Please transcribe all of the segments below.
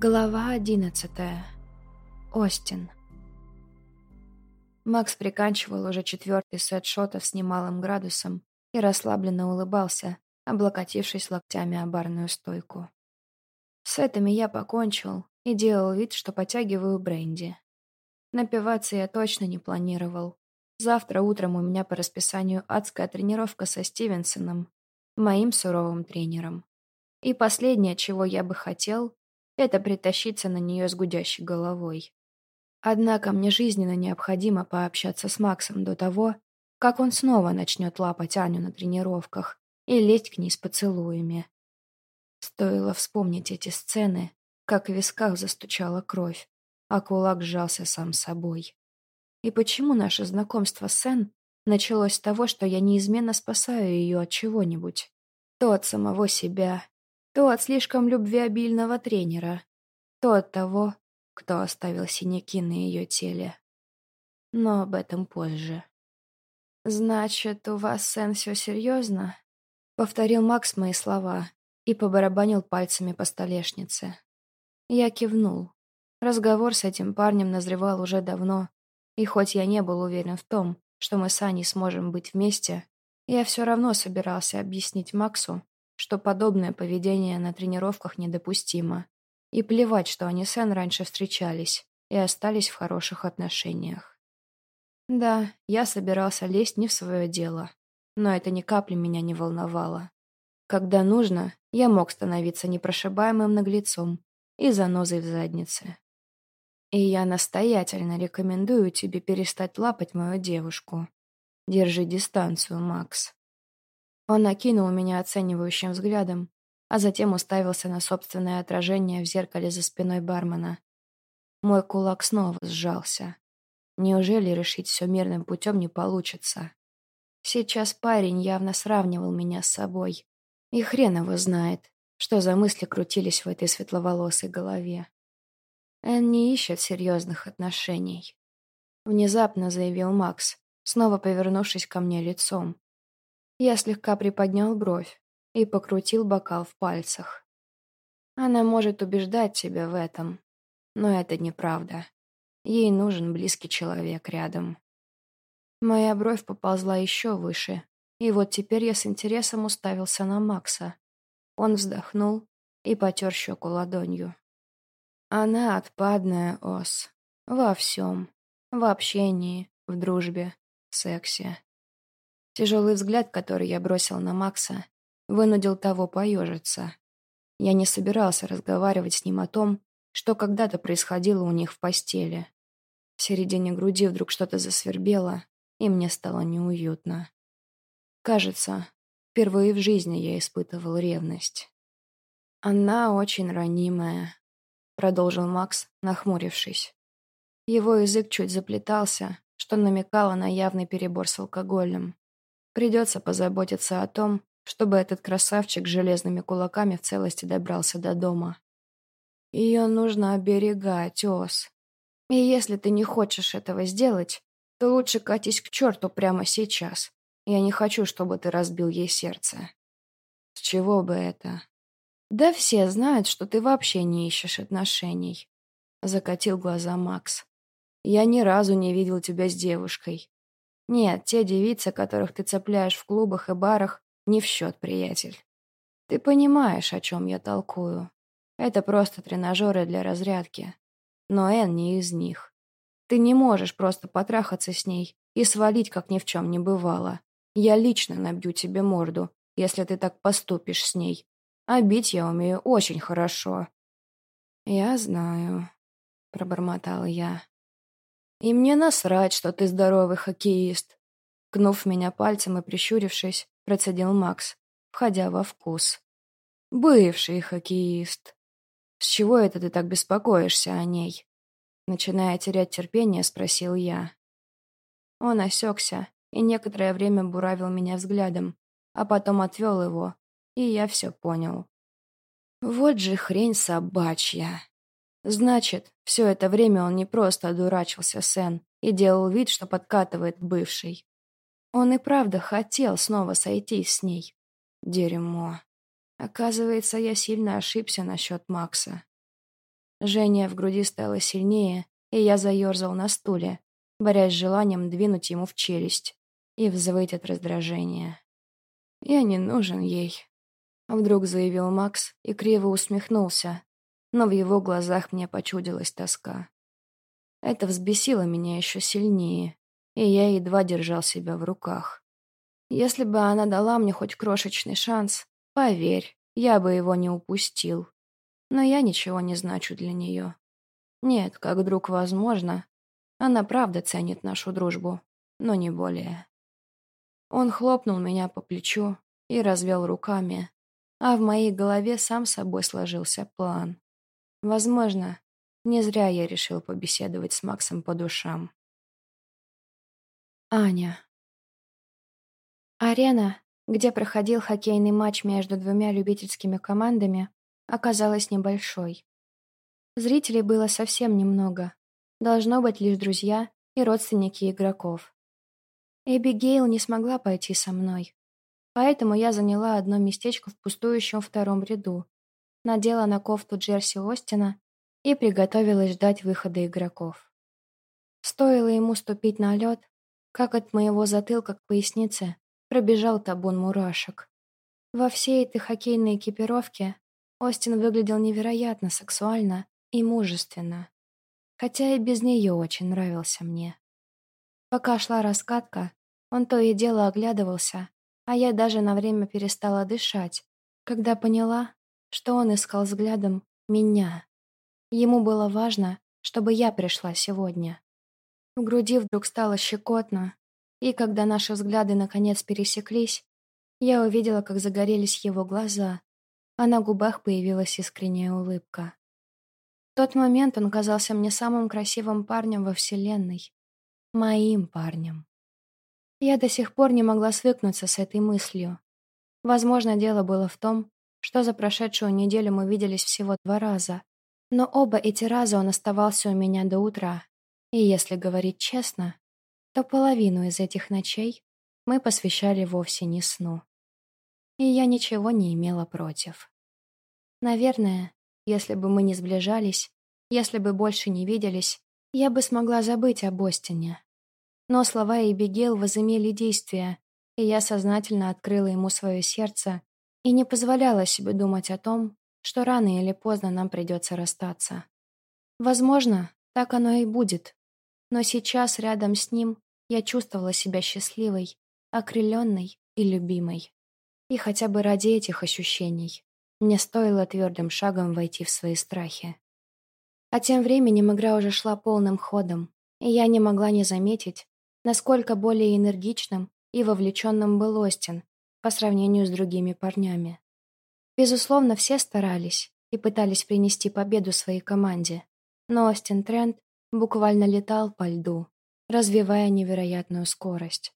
Глава одиннадцатая. Остин. Макс приканчивал уже четвертый сет шотов с немалым градусом и расслабленно улыбался, облокотившись локтями о барную стойку. С этими я покончил и делал вид, что потягиваю бренди. Напиваться я точно не планировал. Завтра утром у меня по расписанию адская тренировка со Стивенсоном, моим суровым тренером. И последнее, чего я бы хотел, это притащиться на нее с гудящей головой. Однако мне жизненно необходимо пообщаться с Максом до того, как он снова начнет лапать Аню на тренировках и лезть к ней с поцелуями. Стоило вспомнить эти сцены, как в висках застучала кровь, а кулак сжался сам собой. И почему наше знакомство с Сен началось с того, что я неизменно спасаю ее от чего-нибудь? То от самого себя, то от слишком любвеобильного тренера, то от того, кто оставил синяки на ее теле. Но об этом позже. «Значит, у вас, Сэн, все серьезно?» Повторил Макс мои слова и побарабанил пальцами по столешнице. Я кивнул. Разговор с этим парнем назревал уже давно, и хоть я не был уверен в том, что мы с Аней сможем быть вместе, я все равно собирался объяснить Максу, что подобное поведение на тренировках недопустимо. И плевать, что они с Эн раньше встречались и остались в хороших отношениях. Да, я собирался лезть не в свое дело, но это ни капли меня не волновало. Когда нужно, я мог становиться непрошибаемым наглецом и занозой в заднице. И я настоятельно рекомендую тебе перестать лапать мою девушку. Держи дистанцию, Макс. Он накинул меня оценивающим взглядом, а затем уставился на собственное отражение в зеркале за спиной бармена. Мой кулак снова сжался. Неужели решить все мирным путем не получится? Сейчас парень явно сравнивал меня с собой. И хрен его знает, что за мысли крутились в этой светловолосой голове. Эн не ищет серьезных отношений. Внезапно заявил Макс, снова повернувшись ко мне лицом. Я слегка приподнял бровь и покрутил бокал в пальцах. Она может убеждать себя в этом, но это неправда. Ей нужен близкий человек рядом. Моя бровь поползла еще выше, и вот теперь я с интересом уставился на Макса. Он вздохнул и потер щеку ладонью. Она отпадная ос. Во всем. В общении, в дружбе, в сексе. Тяжелый взгляд, который я бросил на Макса, вынудил того поежиться. Я не собирался разговаривать с ним о том, что когда-то происходило у них в постели. В середине груди вдруг что-то засвербело, и мне стало неуютно. Кажется, впервые в жизни я испытывал ревность. «Она очень ранимая», — продолжил Макс, нахмурившись. Его язык чуть заплетался, что намекало на явный перебор с алкоголем. Придется позаботиться о том, чтобы этот красавчик с железными кулаками в целости добрался до дома. Ее нужно оберегать, Ос. И если ты не хочешь этого сделать, то лучше катись к черту прямо сейчас. Я не хочу, чтобы ты разбил ей сердце. С чего бы это? Да все знают, что ты вообще не ищешь отношений. Закатил глаза Макс. Я ни разу не видел тебя с девушкой. Нет, те девицы, которых ты цепляешь в клубах и барах, не в счет, приятель. Ты понимаешь, о чем я толкую. Это просто тренажеры для разрядки. Но Эн не из них. Ты не можешь просто потрахаться с ней и свалить, как ни в чем не бывало. Я лично набью тебе морду, если ты так поступишь с ней. А бить я умею очень хорошо. Я знаю, пробормотал я. И мне насрать, что ты здоровый хоккеист. Кнув меня пальцем и прищурившись, процедил Макс, входя во вкус. Бывший хоккеист. С чего это ты так беспокоишься о ней? Начиная терять терпение, спросил я. Он осекся и некоторое время буравил меня взглядом, а потом отвел его, и я все понял. Вот же хрень собачья. Значит, все это время он не просто одурачился Сен и делал вид, что подкатывает к бывшей. Он и правда хотел снова сойтись с ней. Дерьмо. Оказывается, я сильно ошибся насчет Макса. Жжение в груди стало сильнее, и я заерзал на стуле, борясь с желанием двинуть ему в челюсть и взвыть от раздражения. «Я не нужен ей», — вдруг заявил Макс и криво усмехнулся, но в его глазах мне почудилась тоска. Это взбесило меня еще сильнее, и я едва держал себя в руках. Если бы она дала мне хоть крошечный шанс, поверь, я бы его не упустил. Но я ничего не значу для нее. Нет, как друг возможно. Она правда ценит нашу дружбу, но не более. Он хлопнул меня по плечу и развел руками, а в моей голове сам собой сложился план. Возможно, не зря я решил побеседовать с Максом по душам. Аня. Арена, где проходил хоккейный матч между двумя любительскими командами, оказалась небольшой. Зрителей было совсем немного. Должно быть лишь друзья и родственники игроков. Эбигейл не смогла пойти со мной, поэтому я заняла одно местечко в пустующем втором ряду, надела на кофту Джерси Остина и приготовилась ждать выхода игроков. Стоило ему ступить на лед, как от моего затылка к пояснице пробежал табун мурашек. Во всей этой хоккейной экипировке Остин выглядел невероятно сексуально и мужественно, хотя и без нее очень нравился мне. Пока шла раскатка, он то и дело оглядывался, а я даже на время перестала дышать, когда поняла, что он искал взглядом меня. Ему было важно, чтобы я пришла сегодня. В груди вдруг стало щекотно, и когда наши взгляды наконец пересеклись, я увидела, как загорелись его глаза, а на губах появилась искренняя улыбка. В тот момент он казался мне самым красивым парнем во Вселенной. Моим парнем. Я до сих пор не могла свыкнуться с этой мыслью. Возможно, дело было в том, что за прошедшую неделю мы виделись всего два раза, но оба эти раза он оставался у меня до утра. И если говорить честно, то половину из этих ночей мы посвящали вовсе не сну. И я ничего не имела против. Наверное, если бы мы не сближались, если бы больше не виделись, я бы смогла забыть об Остине. Но слова Эбигейл возымели действие, и я сознательно открыла ему свое сердце и не позволяла себе думать о том, что рано или поздно нам придется расстаться. Возможно, так оно и будет, но сейчас рядом с ним я чувствовала себя счастливой, окрыленной и любимой. И хотя бы ради этих ощущений мне стоило твердым шагом войти в свои страхи. А тем временем игра уже шла полным ходом, и я не могла не заметить, насколько более энергичным и вовлеченным был Остин по сравнению с другими парнями. Безусловно, все старались и пытались принести победу своей команде, но Остин Трент буквально летал по льду, развивая невероятную скорость.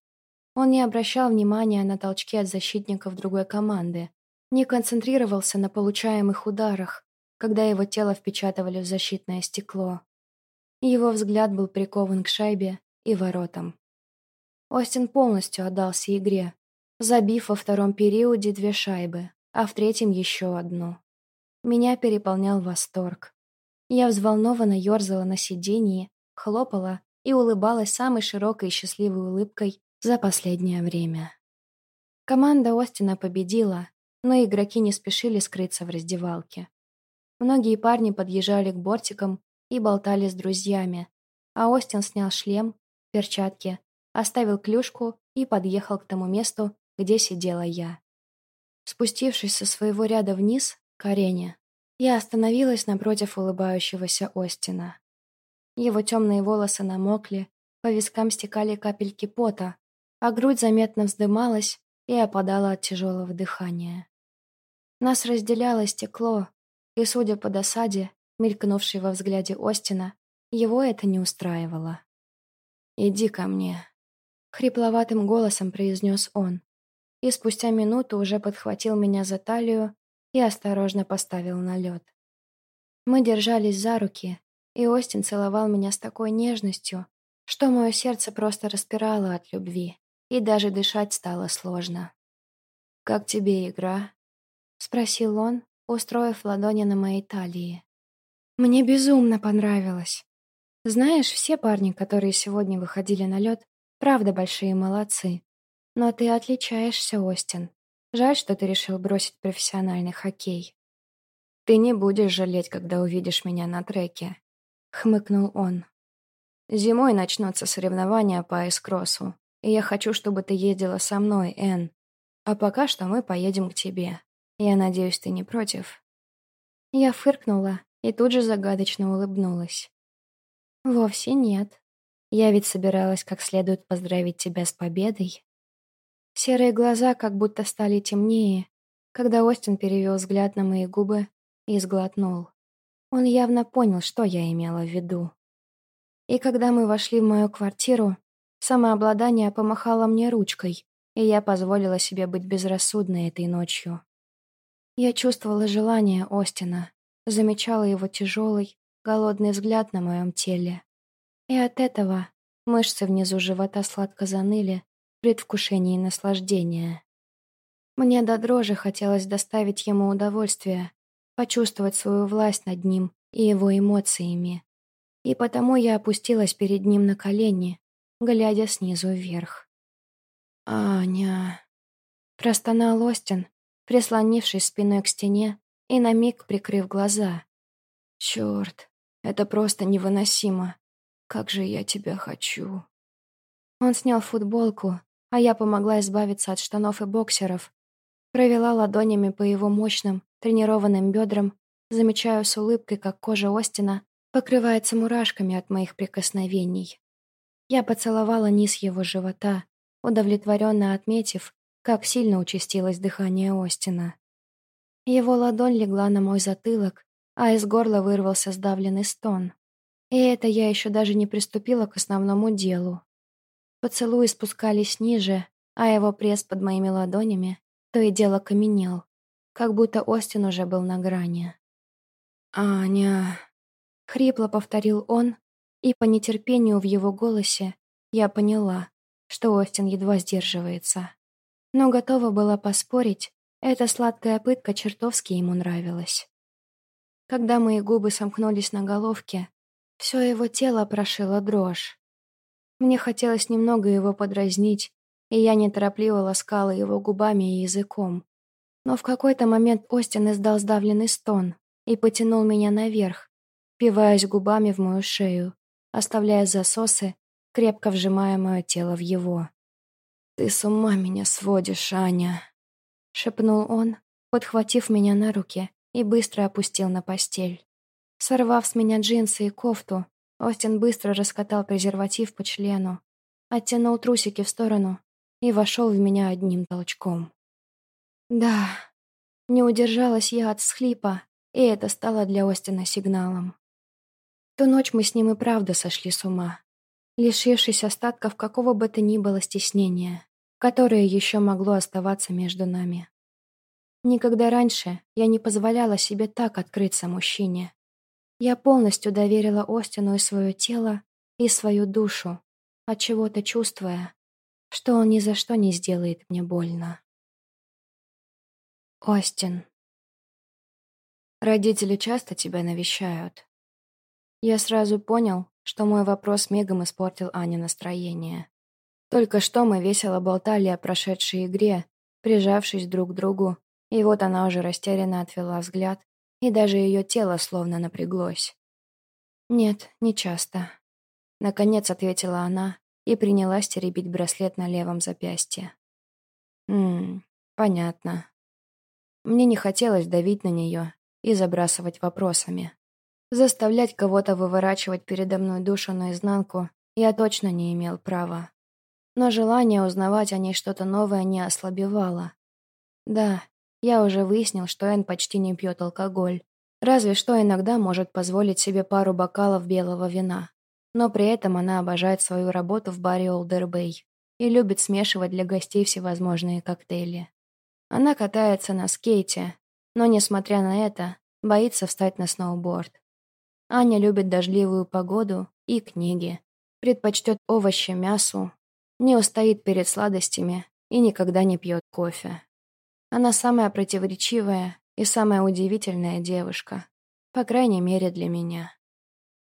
Он не обращал внимания на толчки от защитников другой команды, не концентрировался на получаемых ударах, когда его тело впечатывали в защитное стекло. Его взгляд был прикован к шайбе и воротам. Остин полностью отдался игре, забив во втором периоде две шайбы, а в третьем еще одну. Меня переполнял восторг. Я взволнованно ерзала на сиденье, хлопала и улыбалась самой широкой и счастливой улыбкой за последнее время. Команда Остина победила, но игроки не спешили скрыться в раздевалке. Многие парни подъезжали к бортикам и болтали с друзьями, а Остин снял шлем, перчатки оставил клюшку и подъехал к тому месту, где сидела я. Спустившись со своего ряда вниз, к арене, я остановилась напротив улыбающегося Остина. Его темные волосы намокли, по вискам стекали капельки пота, а грудь заметно вздымалась и опадала от тяжелого дыхания. Нас разделяло стекло, и, судя по досаде, мелькнувшей во взгляде Остина, его это не устраивало. «Иди ко мне», Хрипловатым голосом произнес он. И спустя минуту уже подхватил меня за талию и осторожно поставил на лед. Мы держались за руки, и Остин целовал меня с такой нежностью, что мое сердце просто распирало от любви, и даже дышать стало сложно. «Как тебе игра?» — спросил он, устроив ладони на моей талии. Мне безумно понравилось. Знаешь, все парни, которые сегодня выходили на лед, правда большие молодцы. Но ты отличаешься, Остин. Жаль, что ты решил бросить профессиональный хоккей. Ты не будешь жалеть, когда увидишь меня на треке, хмыкнул он. Зимой начнутся соревнования по эскроссу, и я хочу, чтобы ты ездила со мной, Энн. А пока что мы поедем к тебе. Я надеюсь, ты не против. Я фыркнула и тут же загадочно улыбнулась. Вовсе нет. Я ведь собиралась как следует поздравить тебя с победой. Серые глаза как будто стали темнее, когда Остин перевел взгляд на мои губы и сглотнул. Он явно понял, что я имела в виду. И когда мы вошли в мою квартиру, самообладание помахало мне ручкой, и я позволила себе быть безрассудной этой ночью. Я чувствовала желание Остина, замечала его тяжелый, голодный взгляд на моем теле. И от этого мышцы внизу живота сладко заныли, предвкушении наслаждения. Мне до дрожи хотелось доставить ему удовольствие, почувствовать свою власть над ним и его эмоциями. И потому я опустилась перед ним на колени, глядя снизу вверх. «Аня...» Простонал Остин, прислонившись спиной к стене и на миг прикрыв глаза. «Черт, это просто невыносимо. Как же я тебя хочу...» Он снял футболку, а я помогла избавиться от штанов и боксеров. Провела ладонями по его мощным, тренированным бедрам, замечаю с улыбкой, как кожа Остина покрывается мурашками от моих прикосновений. Я поцеловала низ его живота, удовлетворенно отметив, как сильно участилось дыхание Остина. Его ладонь легла на мой затылок, а из горла вырвался сдавленный стон. И это я еще даже не приступила к основному делу. Поцелуи спускались ниже, а его пресс под моими ладонями то и дело каменел, как будто Остин уже был на грани. «Аня...» — хрипло повторил он, и по нетерпению в его голосе я поняла, что Остин едва сдерживается. Но готова была поспорить, эта сладкая пытка чертовски ему нравилась. Когда мои губы сомкнулись на головке, все его тело прошило дрожь. Мне хотелось немного его подразнить, и я неторопливо ласкала его губами и языком. Но в какой-то момент Остин издал сдавленный стон и потянул меня наверх, впиваясь губами в мою шею, оставляя засосы, крепко вжимая мое тело в его. «Ты с ума меня сводишь, Аня!» — шепнул он, подхватив меня на руки и быстро опустил на постель. Сорвав с меня джинсы и кофту, Остин быстро раскатал презерватив по члену, оттянул трусики в сторону и вошел в меня одним толчком. Да, не удержалась я от схлипа, и это стало для Остина сигналом. Ту ночь мы с ним и правда сошли с ума, лишившись остатков какого бы то ни было стеснения, которое еще могло оставаться между нами. Никогда раньше я не позволяла себе так открыться мужчине, я полностью доверила Остину и свое тело, и свою душу, от чего-то чувствуя, что он ни за что не сделает мне больно. Остин. Родители часто тебя навещают. Я сразу понял, что мой вопрос мигом испортил Ане настроение. Только что мы весело болтали о прошедшей игре, прижавшись друг к другу, и вот она уже растерянно отвела взгляд и даже ее тело словно напряглось. «Нет, не часто», — наконец ответила она и принялась теребить браслет на левом запястье. «Ммм, понятно». Мне не хотелось давить на нее и забрасывать вопросами. Заставлять кого-то выворачивать передо мной душу наизнанку я точно не имел права. Но желание узнавать о ней что-то новое не ослабевало. Да, я уже выяснил, что Энн почти не пьет алкоголь. Разве что иногда может позволить себе пару бокалов белого вина. Но при этом она обожает свою работу в баре Олдербей и любит смешивать для гостей всевозможные коктейли. Она катается на скейте, но, несмотря на это, боится встать на сноуборд. Аня любит дождливую погоду и книги, предпочтет овощи мясу, не устоит перед сладостями и никогда не пьет кофе. Она самая противоречивая и самая удивительная девушка. По крайней мере, для меня.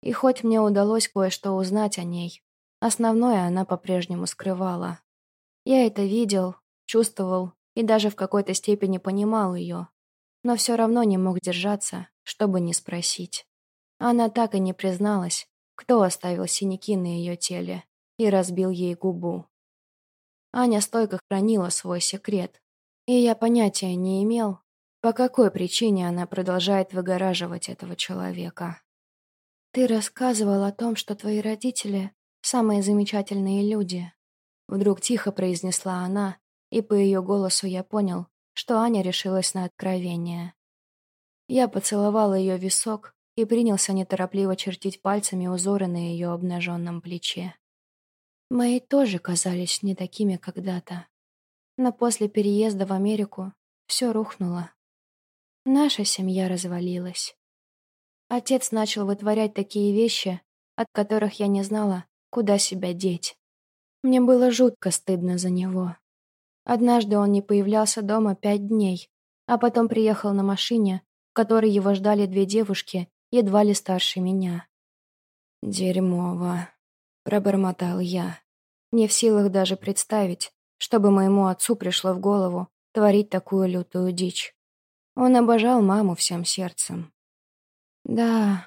И хоть мне удалось кое-что узнать о ней, основное она по-прежнему скрывала. Я это видел, чувствовал и даже в какой-то степени понимал ее, но все равно не мог держаться, чтобы не спросить. Она так и не призналась, кто оставил синяки на ее теле и разбил ей губу. Аня стойко хранила свой секрет, и я понятия не имел, по какой причине она продолжает выгораживать этого человека. «Ты рассказывал о том, что твои родители — самые замечательные люди», — вдруг тихо произнесла она, и по ее голосу я понял, что Аня решилась на откровение. Я поцеловал ее висок и принялся неторопливо чертить пальцами узоры на ее обнаженном плече. Мои тоже казались не такими когда-то. Но после переезда в Америку все рухнуло. Наша семья развалилась. Отец начал вытворять такие вещи, от которых я не знала, куда себя деть. Мне было жутко стыдно за него. Однажды он не появлялся дома пять дней, а потом приехал на машине, в которой его ждали две девушки, едва ли старше меня. «Дерьмово», пробормотал я, не в силах даже представить, чтобы моему отцу пришло в голову творить такую лютую дичь. Он обожал маму всем сердцем. Да,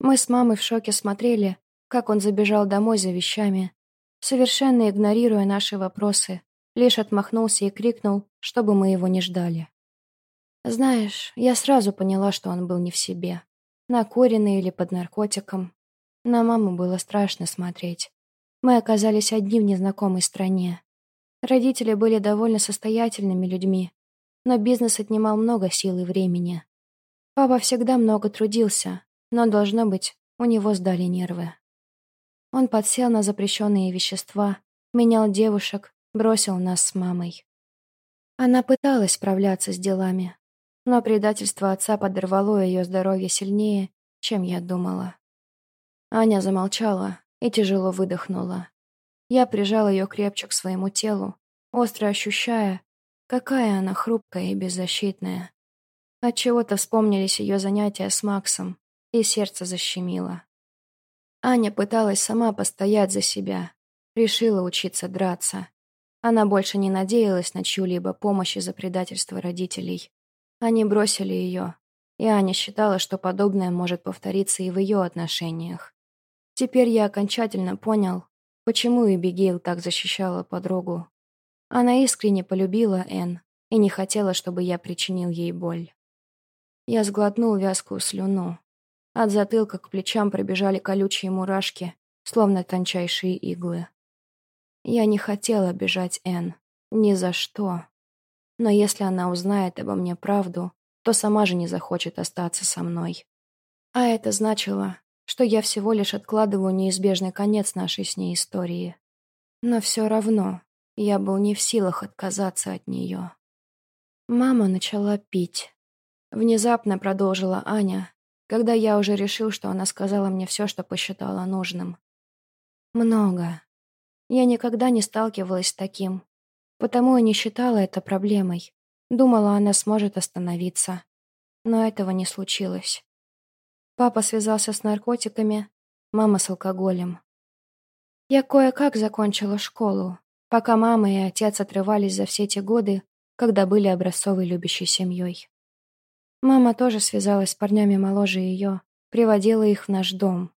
мы с мамой в шоке смотрели, как он забежал домой за вещами, совершенно игнорируя наши вопросы, лишь отмахнулся и крикнул, чтобы мы его не ждали. Знаешь, я сразу поняла, что он был не в себе, накуренный или под наркотиком. На маму было страшно смотреть. Мы оказались одни в незнакомой стране. Родители были довольно состоятельными людьми, но бизнес отнимал много сил и времени. Папа всегда много трудился, но, должно быть, у него сдали нервы. Он подсел на запрещенные вещества, менял девушек, бросил нас с мамой. Она пыталась справляться с делами, но предательство отца подорвало ее здоровье сильнее, чем я думала. Аня замолчала и тяжело выдохнула. Я прижал ее крепче к своему телу, остро ощущая, какая она хрупкая и беззащитная. Отчего-то вспомнились ее занятия с Максом, и сердце защемило. Аня пыталась сама постоять за себя, решила учиться драться. Она больше не надеялась на чью-либо помощь из-за предательства родителей. Они бросили ее, и Аня считала, что подобное может повториться и в ее отношениях. Теперь я окончательно понял, почему Эбигейл так защищала подругу. Она искренне полюбила Энн и не хотела, чтобы я причинил ей боль. Я сглотнул вязкую слюну. От затылка к плечам пробежали колючие мурашки, словно тончайшие иглы. Я не хотела обижать Энн. Ни за что. Но если она узнает обо мне правду, то сама же не захочет остаться со мной. А это значило, что я всего лишь откладываю неизбежный конец нашей с ней истории. Но все равно я был не в силах отказаться от нее. Мама начала пить. Внезапно продолжила Аня, когда я уже решил, что она сказала мне все, что посчитала нужным. Много. Я никогда не сталкивалась с таким, потому и не считала это проблемой. Думала, она сможет остановиться. Но этого не случилось. Папа связался с наркотиками, мама с алкоголем. Я кое-как закончила школу, пока мама и отец отрывались за все те годы, когда были образцовой любящей семьей. Мама тоже связалась с парнями моложе ее, приводила их в наш дом.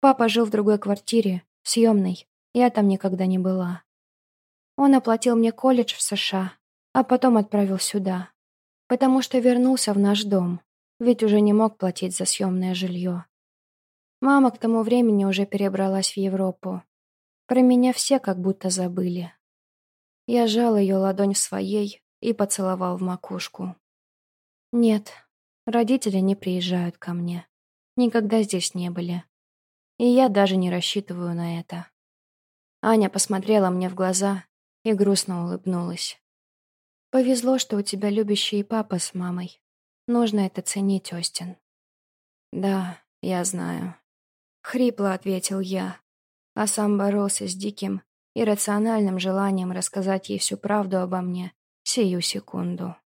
Папа жил в другой квартире, съемной, я там никогда не была. Он оплатил мне колледж в США, а потом отправил сюда, потому что вернулся в наш дом, ведь уже не мог платить за съемное жилье. Мама к тому времени уже перебралась в Европу. Про меня все как будто забыли. Я сжал ее ладонь в своей и поцеловал в макушку. Нет, родители не приезжают ко мне. Никогда здесь не были. И я даже не рассчитываю на это. Аня посмотрела мне в глаза и грустно улыбнулась. «Повезло, что у тебя любящий папа с мамой. Нужно это ценить, Остин. Да, я знаю. Хрипло ответил я, а сам боролся с диким, иррациональным желанием рассказать ей всю правду обо мне сию секунду.